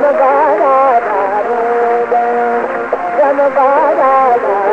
जनगारा जनगारा